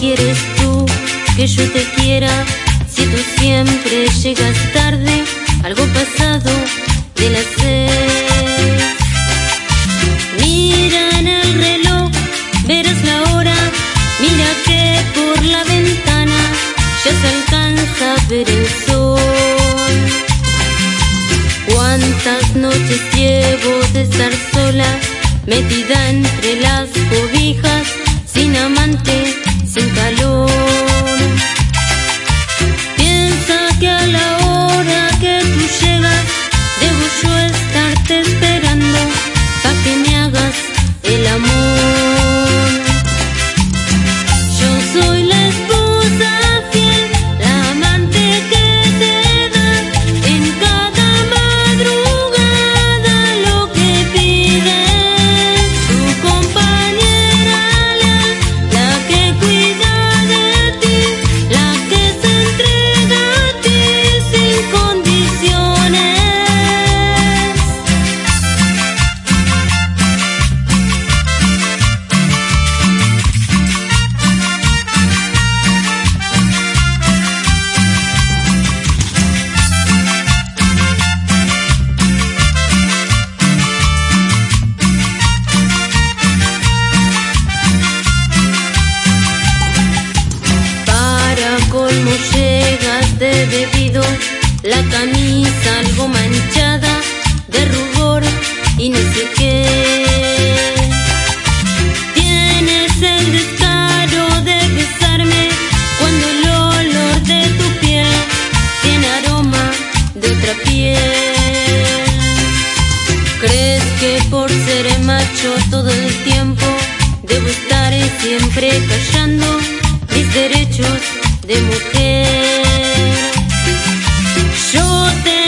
quieres tú que yo te quiera si tú siempre llegas tarde? Algo pasado de la sed. Mira en el reloj, verás la hora. Mira que por la ventana ya se alcanza a ver el sol. Cuántas noches llevo de estar sola, metida entre las cobijas, sin amante, sin calor. La camisa algo manchada de rubor y no sé qué. Tienes el descaro de besarme cuando el olor de tu piel tiene aroma de otra piel. ¿Crees que por ser macho todo el tiempo debo estar siempre callando mis derechos de mujer? って